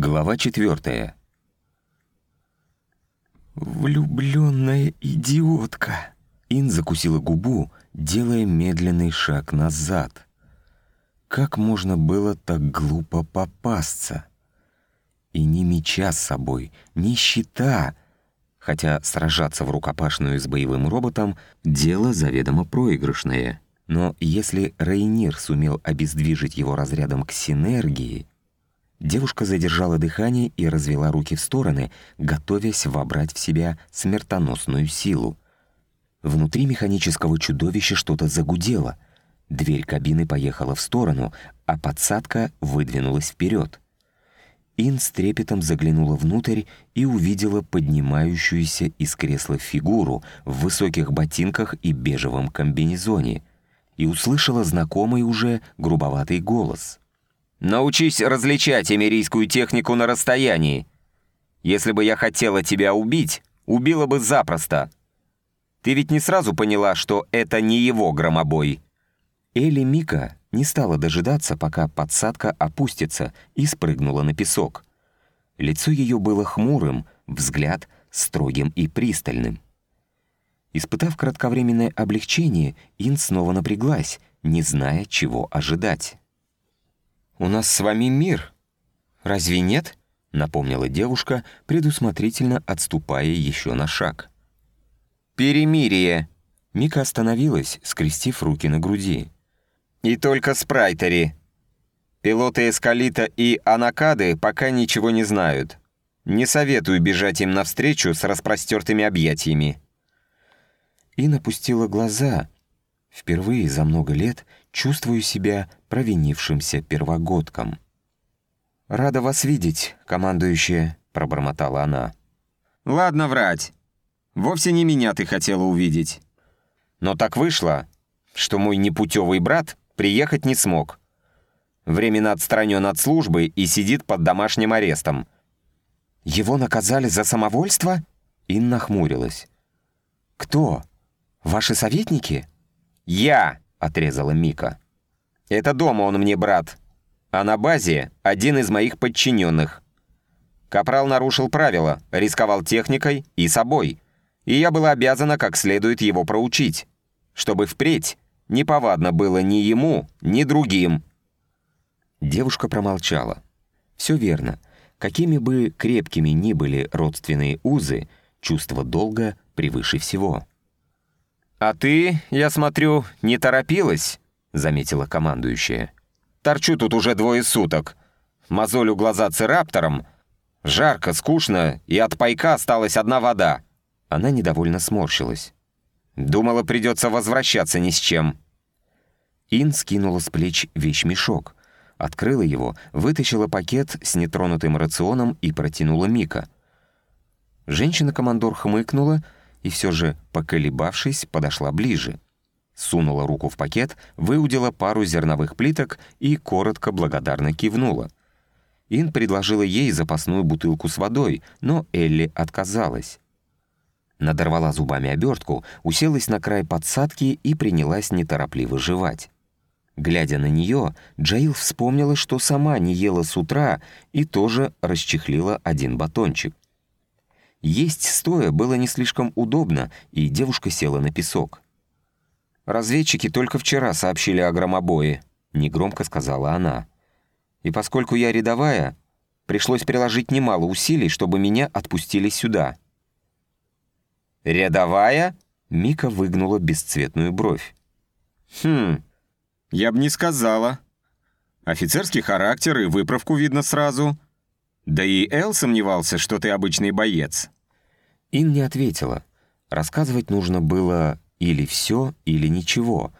Глава четвертая. «Влюбленная идиотка!» Ин закусила губу, делая медленный шаг назад. Как можно было так глупо попасться? И ни меча с собой, ни щита, хотя сражаться в рукопашную с боевым роботом — дело заведомо проигрышное. Но если Рейнир сумел обездвижить его разрядом к синергии, Девушка задержала дыхание и развела руки в стороны, готовясь вобрать в себя смертоносную силу. Внутри механического чудовища что-то загудело. Дверь кабины поехала в сторону, а подсадка выдвинулась вперед. Ин с трепетом заглянула внутрь и увидела поднимающуюся из кресла фигуру в высоких ботинках и бежевом комбинезоне и услышала знакомый уже грубоватый голос — Научись различать эмирийскую технику на расстоянии. Если бы я хотела тебя убить, убила бы запросто. Ты ведь не сразу поняла, что это не его громобой». Элли Мика не стала дожидаться, пока подсадка опустится, и спрыгнула на песок. Лицо ее было хмурым, взгляд строгим и пристальным. Испытав кратковременное облегчение, Ин снова напряглась, не зная, чего ожидать. «У нас с вами мир. Разве нет?» — напомнила девушка, предусмотрительно отступая еще на шаг. «Перемирие!» Мика остановилась, скрестив руки на груди. «И только спрайтери. Пилоты Эскалита и Анакады пока ничего не знают. Не советую бежать им навстречу с распростертыми объятиями». И напустила глаза. Впервые за много лет чувствую себя провинившимся первогодком. «Рада вас видеть, командующая», — пробормотала она. «Ладно врать. Вовсе не меня ты хотела увидеть. Но так вышло, что мой непутевый брат приехать не смог. Временно отстранен от службы и сидит под домашним арестом». «Его наказали за самовольство?» Инна хмурилась. «Кто? Ваши советники?» «Я!» — отрезала Мика. «Это дома он мне брат, а на базе один из моих подчиненных. Капрал нарушил правила, рисковал техникой и собой, и я была обязана как следует его проучить, чтобы впредь неповадно было ни ему, ни другим». Девушка промолчала. «Все верно. Какими бы крепкими ни были родственные узы, чувство долга превыше всего». «А ты, я смотрю, не торопилась?» — заметила командующая. «Торчу тут уже двое суток. Мозолю глаза цираптором. Жарко, скучно, и от пайка осталась одна вода». Она недовольно сморщилась. «Думала, придется возвращаться ни с чем». Ин скинула с плеч вещмешок, открыла его, вытащила пакет с нетронутым рационом и протянула Мика. Женщина-командор хмыкнула — и все же, поколебавшись, подошла ближе. Сунула руку в пакет, выудила пару зерновых плиток и коротко благодарно кивнула. Ин предложила ей запасную бутылку с водой, но Элли отказалась. Надорвала зубами обертку, уселась на край подсадки и принялась неторопливо жевать. Глядя на нее, Джаил вспомнила, что сама не ела с утра и тоже расчехлила один батончик. Есть стоя было не слишком удобно, и девушка села на песок. «Разведчики только вчера сообщили о громобое», — негромко сказала она. «И поскольку я рядовая, пришлось приложить немало усилий, чтобы меня отпустили сюда». «Рядовая?» — Мика выгнула бесцветную бровь. «Хм, я бы не сказала. Офицерский характер и выправку видно сразу». Да и Эл сомневался, что ты обычный боец. Ин не ответила. Рассказывать нужно было или все, или ничего,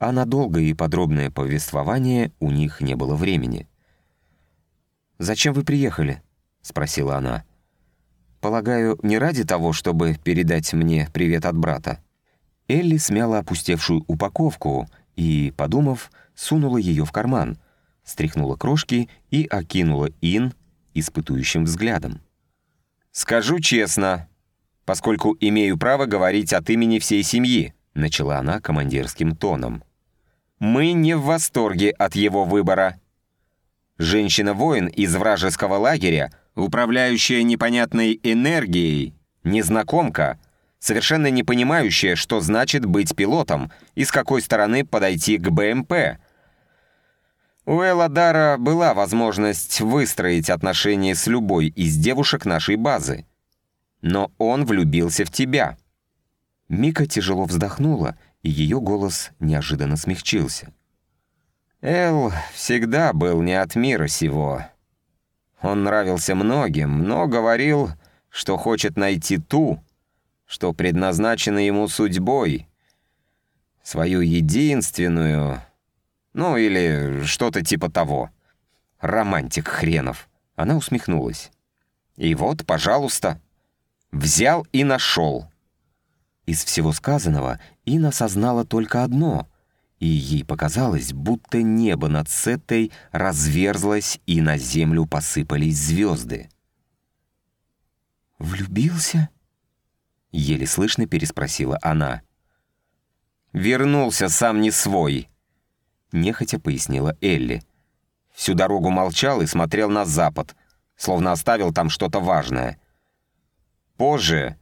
а на долгое и подробное повествование у них не было времени. «Зачем вы приехали?» — спросила она. «Полагаю, не ради того, чтобы передать мне привет от брата?» Элли смяла опустевшую упаковку и, подумав, сунула ее в карман, стряхнула крошки и окинула Ин испытующим взглядом. «Скажу честно, поскольку имею право говорить от имени всей семьи», начала она командирским тоном. «Мы не в восторге от его выбора. женщина-воин из вражеского лагеря, управляющая непонятной энергией, незнакомка, совершенно не понимающая, что значит быть пилотом и с какой стороны подойти к БМП. У Эладара была возможность выстроить отношения с любой из девушек нашей базы. Но он влюбился в тебя. Мика тяжело вздохнула, и ее голос неожиданно смягчился. Эл всегда был не от мира сего. Он нравился многим, но говорил, что хочет найти ту, что предназначена ему судьбой, свою единственную, ну или что-то типа того. Романтик хренов. Она усмехнулась. И вот, пожалуйста, взял и нашел. Из всего сказанного Ина осознала только одно — и ей показалось, будто небо над Сеттой разверзлось, и на землю посыпались звезды. «Влюбился?» — еле слышно переспросила она. «Вернулся сам не свой», — нехотя пояснила Элли. Всю дорогу молчал и смотрел на запад, словно оставил там что-то важное. Позже,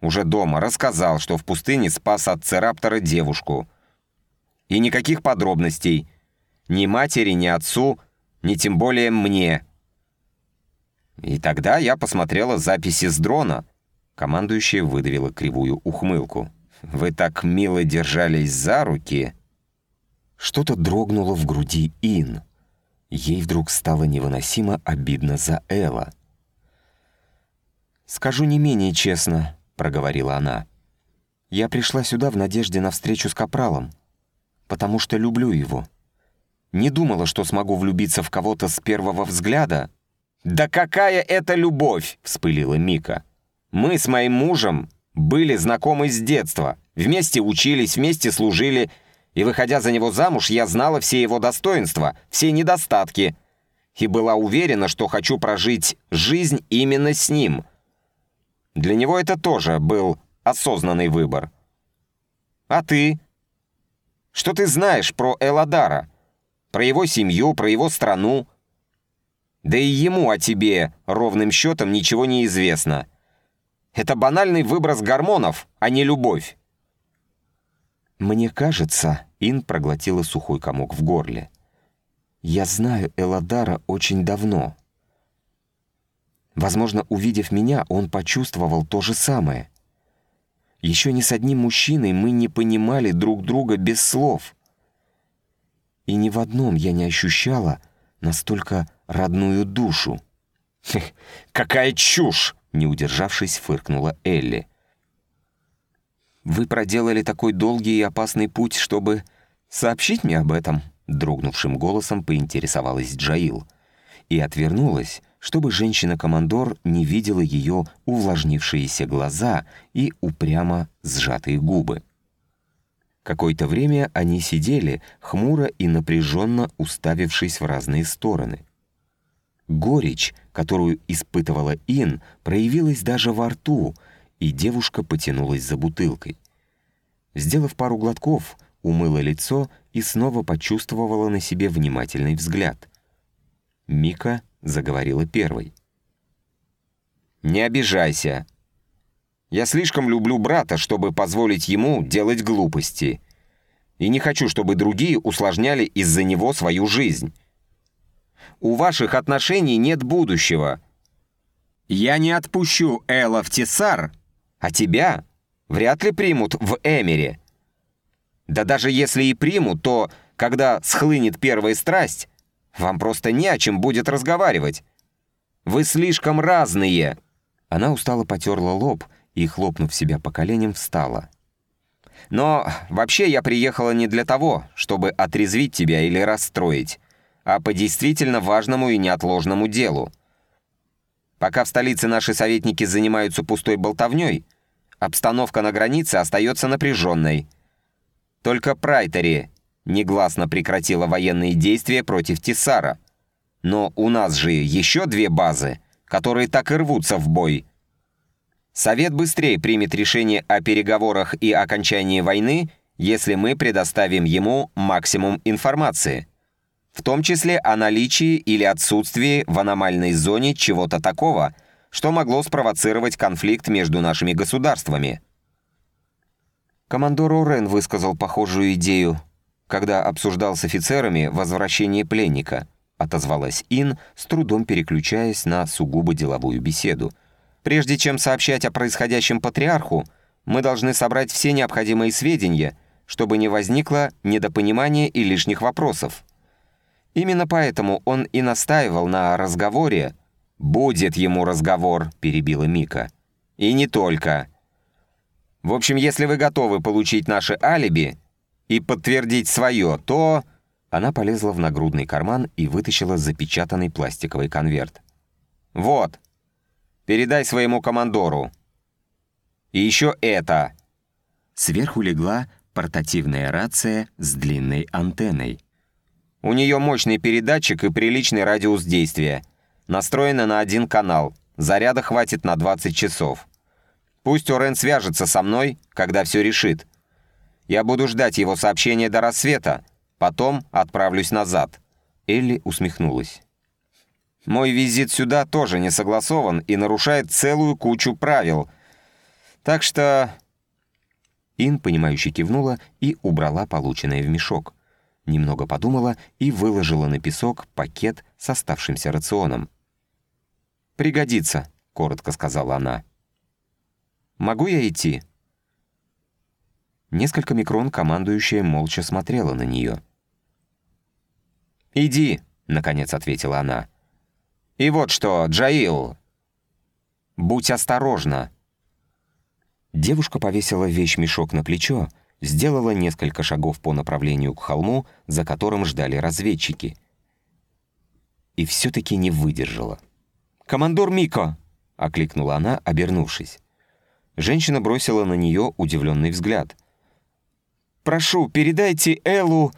уже дома, рассказал, что в пустыне спас от цераптора девушку — и никаких подробностей. Ни матери, ни отцу, ни тем более мне. И тогда я посмотрела записи с дрона. Командующая выдавила кривую ухмылку. «Вы так мило держались за руки!» Что-то дрогнуло в груди Ин. Ей вдруг стало невыносимо обидно за Элла. «Скажу не менее честно», — проговорила она. «Я пришла сюда в надежде на встречу с Капралом потому что люблю его. Не думала, что смогу влюбиться в кого-то с первого взгляда. «Да какая это любовь!» — вспылила Мика. «Мы с моим мужем были знакомы с детства, вместе учились, вместе служили, и, выходя за него замуж, я знала все его достоинства, все недостатки, и была уверена, что хочу прожить жизнь именно с ним. Для него это тоже был осознанный выбор. А ты?» Что ты знаешь про Эладара? Про его семью, про его страну? Да и ему о тебе ровным счетом ничего не известно. Это банальный выброс гормонов, а не любовь. Мне кажется, Ин проглотила сухой комок в горле. Я знаю Эладара очень давно. Возможно, увидев меня, он почувствовал то же самое. Еще ни с одним мужчиной мы не понимали друг друга без слов. И ни в одном я не ощущала настолько родную душу. «Какая чушь!» — не удержавшись, фыркнула Элли. «Вы проделали такой долгий и опасный путь, чтобы сообщить мне об этом?» — дрогнувшим голосом поинтересовалась Джаил. И отвернулась, чтобы женщина-командор не видела ее увлажнившиеся глаза и упрямо сжатые губы. Какое-то время они сидели, хмуро и напряженно уставившись в разные стороны. Горечь, которую испытывала Ин, проявилась даже во рту, и девушка потянулась за бутылкой. Сделав пару глотков, умыла лицо и снова почувствовала на себе внимательный взгляд. Мика заговорила первой. «Не обижайся. Я слишком люблю брата, чтобы позволить ему делать глупости. И не хочу, чтобы другие усложняли из-за него свою жизнь. У ваших отношений нет будущего. Я не отпущу Элла в Тесар, а тебя вряд ли примут в Эмере. Да даже если и примут, то, когда схлынет первая страсть, вам просто не о чем будет разговаривать. Вы слишком разные!» Она устало потерла лоб и, хлопнув себя по коленям, встала. «Но вообще я приехала не для того, чтобы отрезвить тебя или расстроить, а по действительно важному и неотложному делу. Пока в столице наши советники занимаются пустой болтовней, обстановка на границе остается напряженной. Только Прайтери негласно прекратила военные действия против Тисара. Но у нас же еще две базы, которые так и рвутся в бой. Совет быстрее примет решение о переговорах и окончании войны, если мы предоставим ему максимум информации. В том числе о наличии или отсутствии в аномальной зоне чего-то такого, что могло спровоцировать конфликт между нашими государствами. Командор Орен высказал похожую идею, когда обсуждал с офицерами возвращение пленника, отозвалась Ин, с трудом переключаясь на сугубо деловую беседу. Прежде чем сообщать о происходящем патриарху, мы должны собрать все необходимые сведения, чтобы не возникло недопонимания и лишних вопросов. Именно поэтому он и настаивал на разговоре. «Будет ему разговор», — перебила Мика. «И не только. В общем, если вы готовы получить наше алиби и подтвердить свое, то...» Она полезла в нагрудный карман и вытащила запечатанный пластиковый конверт. «Вот, передай своему командору. И еще это». Сверху легла портативная рация с длинной антенной. У нее мощный передатчик и приличный радиус действия. Настроена на один канал. Заряда хватит на 20 часов. Пусть Орен свяжется со мной, когда все решит. Я буду ждать его сообщения до рассвета, потом отправлюсь назад». Элли усмехнулась. «Мой визит сюда тоже не согласован и нарушает целую кучу правил. Так что...» Ин, понимающе кивнула и убрала полученное в мешок немного подумала и выложила на песок пакет с оставшимся рационом. «Пригодится», — коротко сказала она. «Могу я идти?» Несколько микрон командующая молча смотрела на нее. «Иди», — наконец ответила она. «И вот что, Джаил, будь осторожна». Девушка повесила вещь-мешок на плечо, сделала несколько шагов по направлению к холму, за которым ждали разведчики. И все-таки не выдержала. «Командор Мико!» — окликнула она, обернувшись. Женщина бросила на нее удивленный взгляд. «Прошу, передайте Эллу...»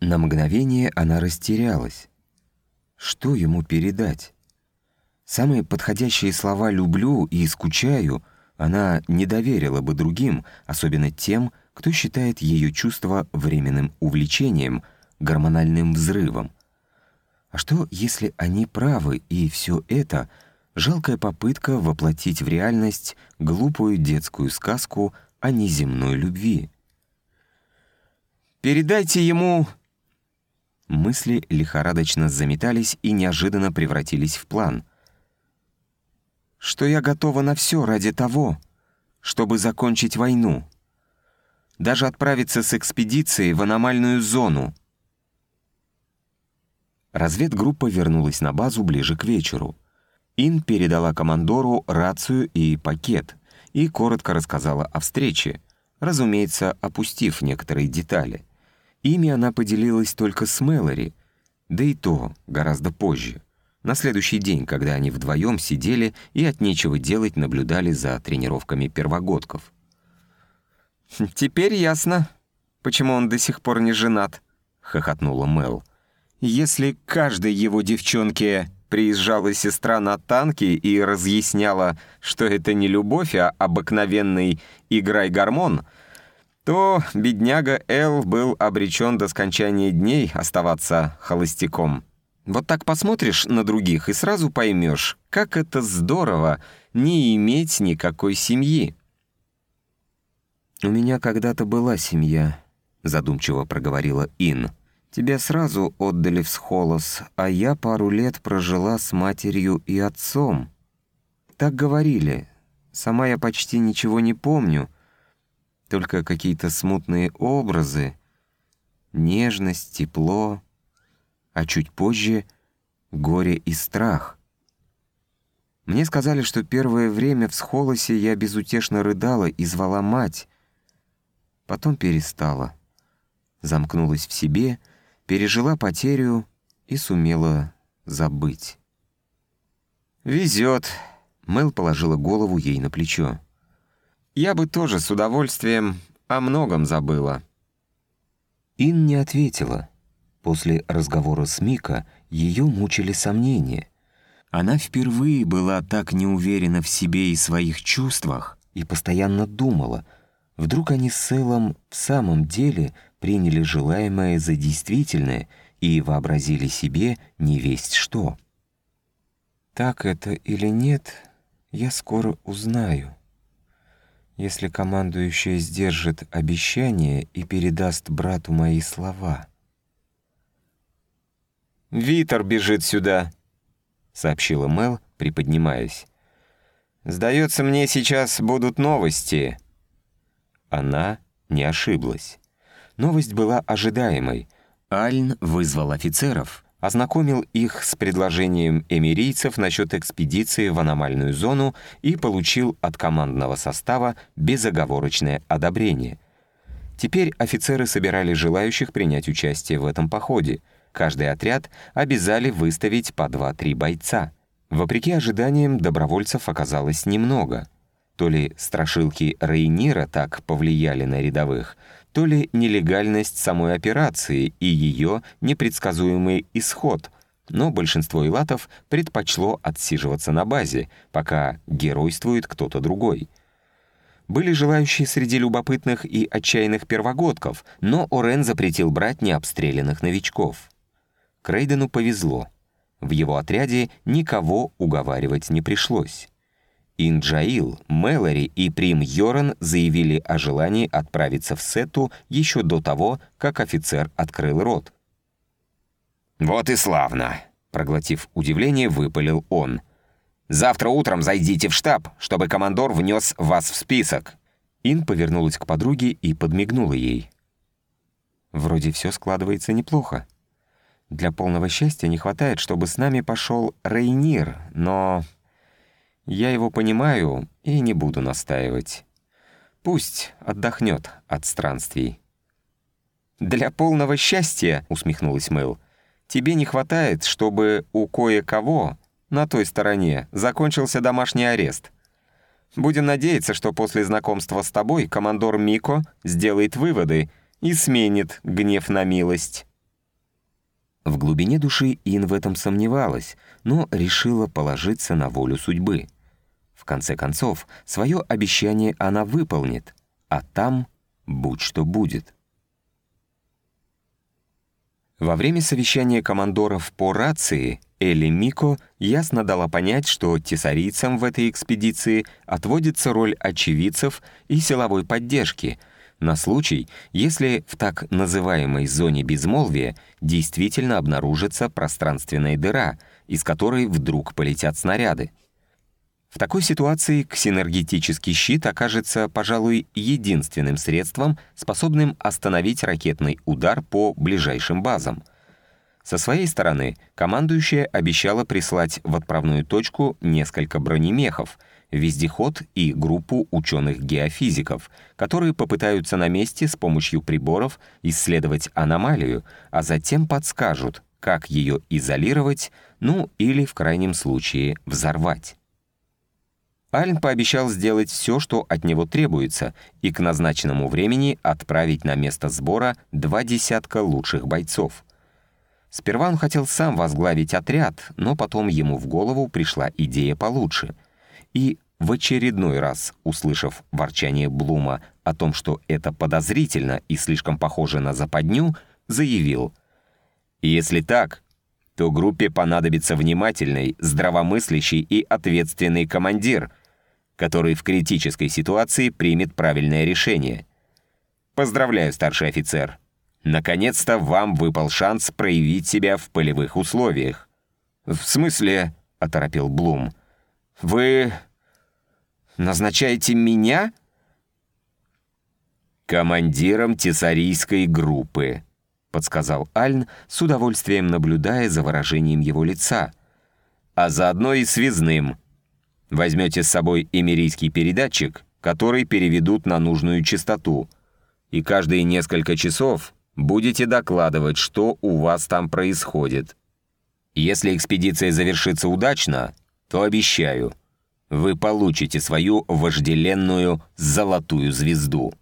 На мгновение она растерялась. Что ему передать? Самые подходящие слова «люблю» и «скучаю» она не доверила бы другим, особенно тем, кто считает ее чувство временным увлечением, гормональным взрывом. А что, если они правы, и все это — жалкая попытка воплотить в реальность глупую детскую сказку о неземной любви? «Передайте ему...» Мысли лихорадочно заметались и неожиданно превратились в план. «Что я готова на все ради того, чтобы закончить войну» даже отправиться с экспедицией в аномальную зону. Разведгруппа вернулась на базу ближе к вечеру. Ин передала командору рацию и пакет и коротко рассказала о встрече, разумеется, опустив некоторые детали. Ими она поделилась только с Мэлори, да и то гораздо позже, на следующий день, когда они вдвоем сидели и от нечего делать наблюдали за тренировками первогодков. «Теперь ясно, почему он до сих пор не женат», — хохотнула Мел. «Если каждой его девчонке приезжала сестра на танке и разъясняла, что это не любовь, а обыкновенный «играй-гормон», то бедняга Эл был обречен до скончания дней оставаться холостяком. Вот так посмотришь на других и сразу поймешь, как это здорово не иметь никакой семьи. «У меня когда-то была семья», — задумчиво проговорила Ин. «Тебя сразу отдали в схолос, а я пару лет прожила с матерью и отцом. Так говорили. Сама я почти ничего не помню, только какие-то смутные образы, нежность, тепло, а чуть позже — горе и страх». Мне сказали, что первое время в схолосе я безутешно рыдала и звала мать, потом перестала. Замкнулась в себе, пережила потерю и сумела забыть. «Везет», — Мэл положила голову ей на плечо. «Я бы тоже с удовольствием о многом забыла». Ин не ответила. После разговора с Мика ее мучили сомнения. Она впервые была так неуверена в себе и своих чувствах и постоянно думала — Вдруг они с Сэлом в самом деле приняли желаемое за действительное и вообразили себе не весть что. Так это или нет, я скоро узнаю. Если командующая сдержит обещание и передаст брату мои слова. «Витер бежит сюда», — сообщила Мел, приподнимаясь. «Сдается мне, сейчас будут новости». Она не ошиблась. Новость была ожидаемой. Альн вызвал офицеров, ознакомил их с предложением эмирийцев насчет экспедиции в аномальную зону и получил от командного состава безоговорочное одобрение. Теперь офицеры собирали желающих принять участие в этом походе. Каждый отряд обязали выставить по 2-3 бойца. Вопреки ожиданиям, добровольцев оказалось немного. То ли страшилки Рейнира так повлияли на рядовых, то ли нелегальность самой операции и ее непредсказуемый исход, но большинство илатов предпочло отсиживаться на базе, пока геройствует кто-то другой. Были желающие среди любопытных и отчаянных первогодков, но Орен запретил брать необстрелянных новичков. Крейдену повезло. В его отряде никого уговаривать не пришлось. Инджаил, Мэлори и Прим Йоран заявили о желании отправиться в Сету еще до того, как офицер открыл рот. «Вот и славно!» — проглотив удивление, выпалил он. «Завтра утром зайдите в штаб, чтобы командор внес вас в список». Ин повернулась к подруге и подмигнула ей. «Вроде все складывается неплохо. Для полного счастья не хватает, чтобы с нами пошел Рейнир, но я его понимаю и не буду настаивать. Пусть отдохнет от странствий». «Для полного счастья», — усмехнулась Мэл, «тебе не хватает, чтобы у кое-кого на той стороне закончился домашний арест. Будем надеяться, что после знакомства с тобой командор Мико сделает выводы и сменит гнев на милость». В глубине души Ин в этом сомневалась, но решила положиться на волю судьбы. В конце концов, свое обещание она выполнит, а там будь что будет. Во время совещания командоров по рации Элли Мико ясно дала понять, что тесарийцам в этой экспедиции отводится роль очевидцев и силовой поддержки на случай, если в так называемой зоне безмолвия действительно обнаружится пространственная дыра, из которой вдруг полетят снаряды. В такой ситуации ксинергетический щит окажется, пожалуй, единственным средством, способным остановить ракетный удар по ближайшим базам. Со своей стороны, командующая обещала прислать в отправную точку несколько бронемехов, вездеход и группу ученых-геофизиков, которые попытаются на месте с помощью приборов исследовать аномалию, а затем подскажут, как ее изолировать, ну или, в крайнем случае, взорвать. Альн пообещал сделать все, что от него требуется, и к назначенному времени отправить на место сбора два десятка лучших бойцов. Сперва он хотел сам возглавить отряд, но потом ему в голову пришла идея получше. И в очередной раз, услышав ворчание Блума о том, что это подозрительно и слишком похоже на западню, заявил «Если так, то группе понадобится внимательный, здравомыслящий и ответственный командир — который в критической ситуации примет правильное решение. Поздравляю, старший офицер. Наконец-то вам выпал шанс проявить себя в полевых условиях. «В смысле?» — оторопил Блум. «Вы назначаете меня?» «Командиром тесарийской группы», — подсказал Альн, с удовольствием наблюдая за выражением его лица. «А заодно и связным, Возьмете с собой эмирийский передатчик, который переведут на нужную частоту, и каждые несколько часов будете докладывать, что у вас там происходит. Если экспедиция завершится удачно, то обещаю, вы получите свою вожделенную золотую звезду.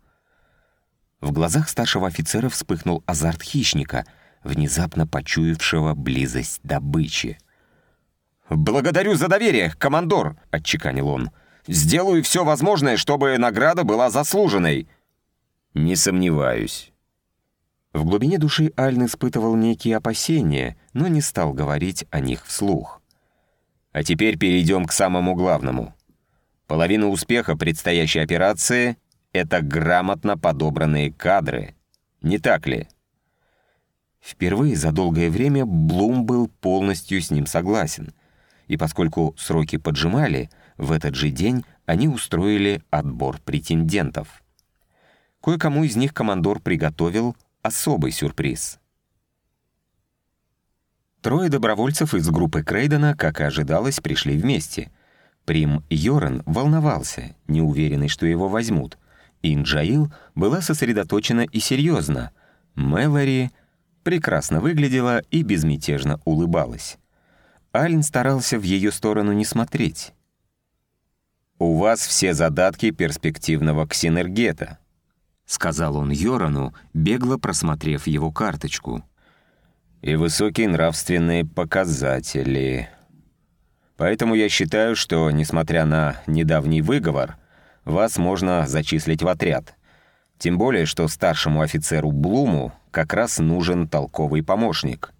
В глазах старшего офицера вспыхнул азарт хищника, внезапно почуявшего близость добычи. «Благодарю за доверие, командор», — отчеканил он. «Сделаю все возможное, чтобы награда была заслуженной». «Не сомневаюсь». В глубине души Альн испытывал некие опасения, но не стал говорить о них вслух. А теперь перейдем к самому главному. Половина успеха предстоящей операции — это грамотно подобранные кадры. Не так ли? Впервые за долгое время Блум был полностью с ним согласен. И поскольку сроки поджимали, в этот же день они устроили отбор претендентов. Кое-кому из них командор приготовил особый сюрприз. Трое добровольцев из группы Крейдена, как и ожидалось, пришли вместе. Прим Йорен волновался, неуверенный, что его возьмут. Инджаил была сосредоточена и серьезна. Мэлори прекрасно выглядела и безмятежно улыбалась. Альн старался в ее сторону не смотреть. «У вас все задатки перспективного ксинергета», — сказал он Йорану, бегло просмотрев его карточку. «И высокие нравственные показатели. Поэтому я считаю, что, несмотря на недавний выговор, вас можно зачислить в отряд. Тем более, что старшему офицеру Блуму как раз нужен толковый помощник».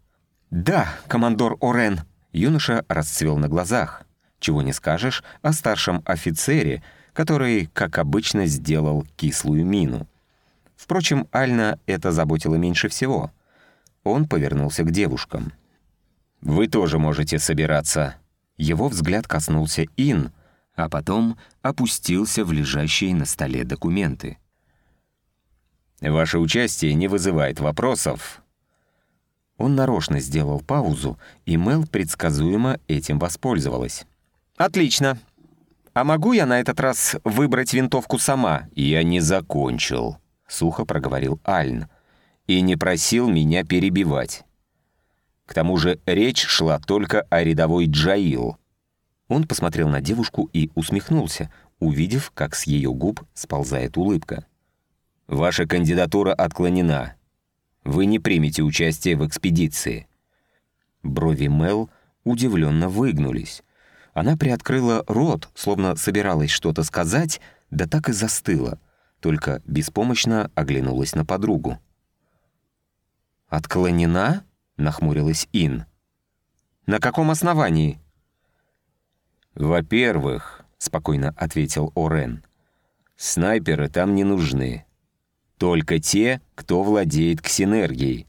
«Да, командор Орен», — юноша расцвел на глазах. Чего не скажешь о старшем офицере, который, как обычно, сделал кислую мину. Впрочем, Альна это заботило меньше всего. Он повернулся к девушкам. «Вы тоже можете собираться». Его взгляд коснулся Ин, а потом опустился в лежащие на столе документы. «Ваше участие не вызывает вопросов». Он нарочно сделал паузу, и Мел предсказуемо этим воспользовалась. «Отлично. А могу я на этот раз выбрать винтовку сама?» «Я не закончил», сухо проговорил Альн, и не просил меня перебивать. К тому же речь шла только о рядовой Джаил. Он посмотрел на девушку и усмехнулся, увидев, как с ее губ сползает улыбка. «Ваша кандидатура отклонена. Вы не примете участие в экспедиции». Брови Мел удивленно выгнулись. Она приоткрыла рот, словно собиралась что-то сказать, да так и застыла — только беспомощно оглянулась на подругу. «Отклонена?» — нахмурилась Ин. «На каком основании?» «Во-первых», — спокойно ответил Орен, «снайперы там не нужны. Только те, кто владеет ксинергией.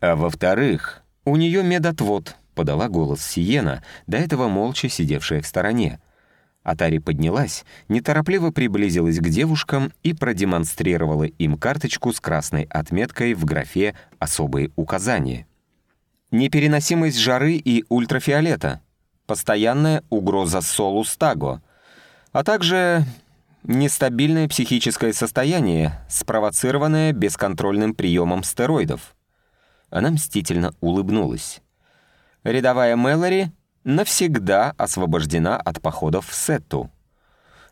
А во-вторых...» «У нее медотвод», — подала голос Сиена, до этого молча сидевшая в стороне. Атари поднялась, неторопливо приблизилась к девушкам и продемонстрировала им карточку с красной отметкой в графе «Особые указания». Непереносимость жары и ультрафиолета, постоянная угроза солу-стаго, а также нестабильное психическое состояние, спровоцированное бесконтрольным приемом стероидов. Она мстительно улыбнулась. Рядовая Мэлори навсегда освобождена от походов в Сетту.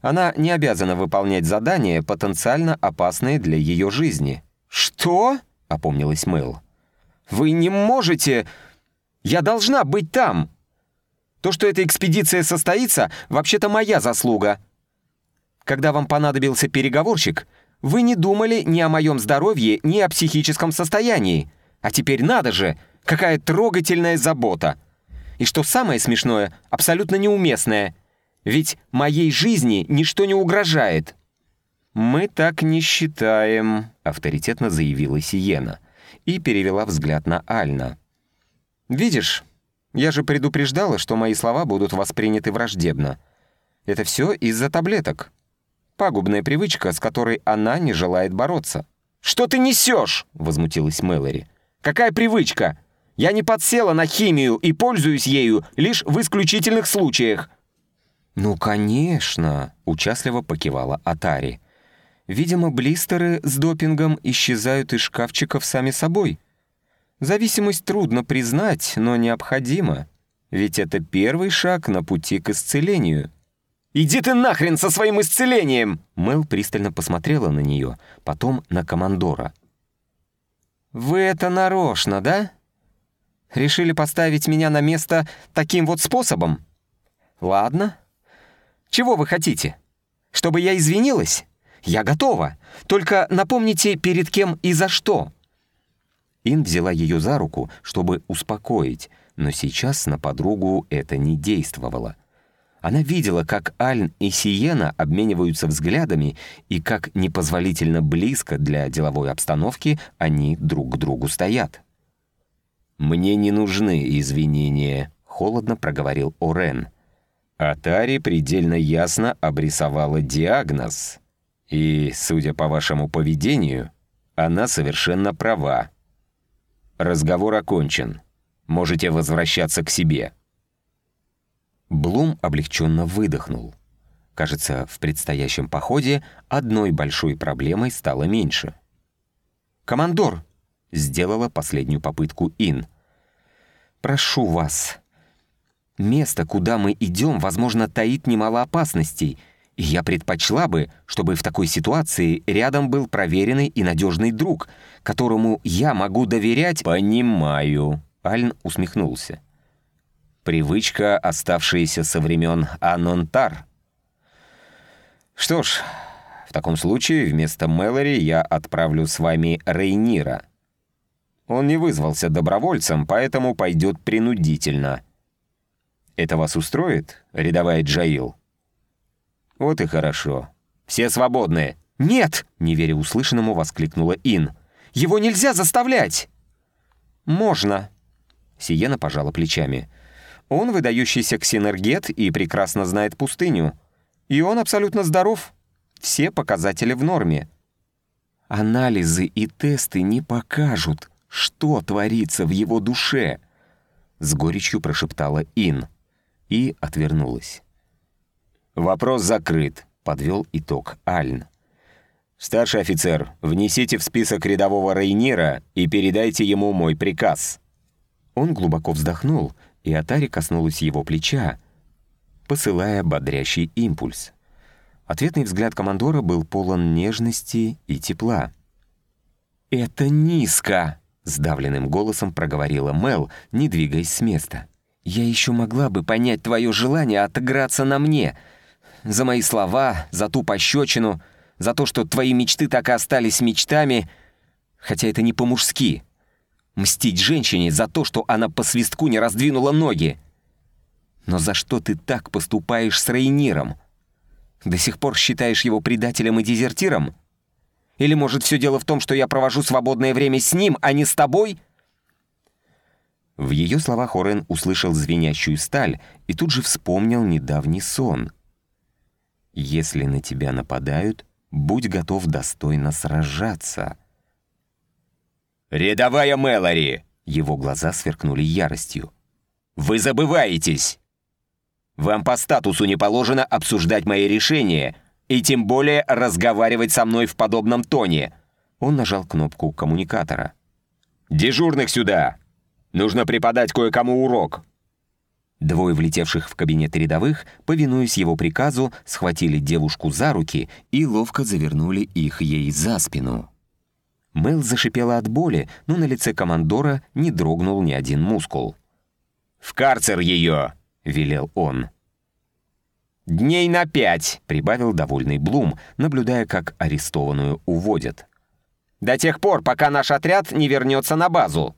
Она не обязана выполнять задания, потенциально опасные для ее жизни. «Что?» — опомнилась Мэл. «Вы не можете... Я должна быть там! То, что эта экспедиция состоится, вообще-то моя заслуга. Когда вам понадобился переговорщик, вы не думали ни о моем здоровье, ни о психическом состоянии. А теперь надо же, какая трогательная забота!» И что самое смешное, абсолютно неуместное. Ведь моей жизни ничто не угрожает. «Мы так не считаем», — авторитетно заявила Сиена и перевела взгляд на Альна. «Видишь, я же предупреждала, что мои слова будут восприняты враждебно. Это все из-за таблеток. Пагубная привычка, с которой она не желает бороться». «Что ты несешь?» — возмутилась Мэлори. «Какая привычка? Я не подсела на химию и пользуюсь ею лишь в исключительных случаях». «Ну, конечно», — участливо покивала Атари. «Видимо, блистеры с допингом исчезают из шкафчиков сами собой. Зависимость трудно признать, но необходима. Ведь это первый шаг на пути к исцелению». «Иди ты нахрен со своим исцелением!» Мэл пристально посмотрела на нее, потом на командора. «Вы это нарочно, да?» Решили поставить меня на место таким вот способом? Ладно. Чего вы хотите? Чтобы я извинилась? Я готова. Только напомните, перед кем и за что. Ин взяла ее за руку, чтобы успокоить, но сейчас на подругу это не действовало. Она видела, как Альн и Сиена обмениваются взглядами и как непозволительно близко для деловой обстановки они друг к другу стоят. «Мне не нужны извинения», — холодно проговорил Орен. «Атари предельно ясно обрисовала диагноз. И, судя по вашему поведению, она совершенно права. Разговор окончен. Можете возвращаться к себе». Блум облегченно выдохнул. Кажется, в предстоящем походе одной большой проблемой стало меньше. «Командор!» — сделала последнюю попытку Ин. «Прошу вас. Место, куда мы идем, возможно, таит немало опасностей, и я предпочла бы, чтобы в такой ситуации рядом был проверенный и надежный друг, которому я могу доверять...» «Понимаю», — Альн усмехнулся. Привычка, оставшаяся со времен Анонтар. Что ж, в таком случае вместо Мэлори я отправлю с вами Рейнира. Он не вызвался добровольцем, поэтому пойдет принудительно. Это вас устроит, рядовая Джаил? Вот и хорошо. Все свободны. «Нет!» — не веря услышанному, воскликнула Ин. «Его нельзя заставлять!» «Можно!» Сиена пожала плечами. Он выдающийся ксенергет и прекрасно знает пустыню. И он абсолютно здоров. Все показатели в норме. Анализы и тесты не покажут, что творится в его душе. С горечью прошептала Ин и отвернулась. «Вопрос закрыт», — подвел итог Альн. «Старший офицер, внесите в список рядового Рейнира и передайте ему мой приказ». Он глубоко вздохнул и Атари коснулась его плеча, посылая бодрящий импульс. Ответный взгляд командора был полон нежности и тепла. «Это низко!» — сдавленным голосом проговорила Мел, не двигаясь с места. «Я еще могла бы понять твое желание отыграться на мне. За мои слова, за ту пощечину, за то, что твои мечты так и остались мечтами, хотя это не по-мужски». Мстить женщине за то, что она по свистку не раздвинула ноги. Но за что ты так поступаешь с Рейниром? До сих пор считаешь его предателем и дезертиром? Или, может, все дело в том, что я провожу свободное время с ним, а не с тобой?» В ее словах Орен услышал звенящую сталь и тут же вспомнил недавний сон. «Если на тебя нападают, будь готов достойно сражаться». «Рядовая Мэлори!» Его глаза сверкнули яростью. «Вы забываетесь! Вам по статусу не положено обсуждать мои решения и тем более разговаривать со мной в подобном тоне!» Он нажал кнопку коммуникатора. «Дежурных сюда! Нужно преподать кое-кому урок!» Двое влетевших в кабинет рядовых, повинуясь его приказу, схватили девушку за руки и ловко завернули их ей за спину. Мэл зашипела от боли, но на лице командора не дрогнул ни один мускул. «В карцер ее!» — велел он. «Дней на пять!» — прибавил довольный Блум, наблюдая, как арестованную уводят. «До тех пор, пока наш отряд не вернется на базу!»